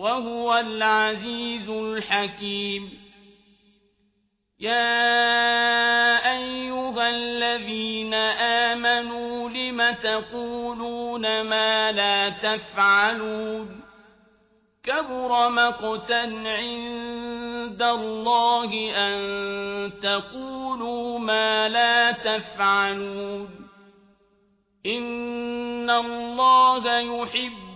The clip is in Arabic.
وهو العزيز الحكيم. يا أيها الذين آمنوا لم تقولون ما لا تفعلون؟ كبر مقتا عند الله أن تقولوا ما لا تفعلون. إن الله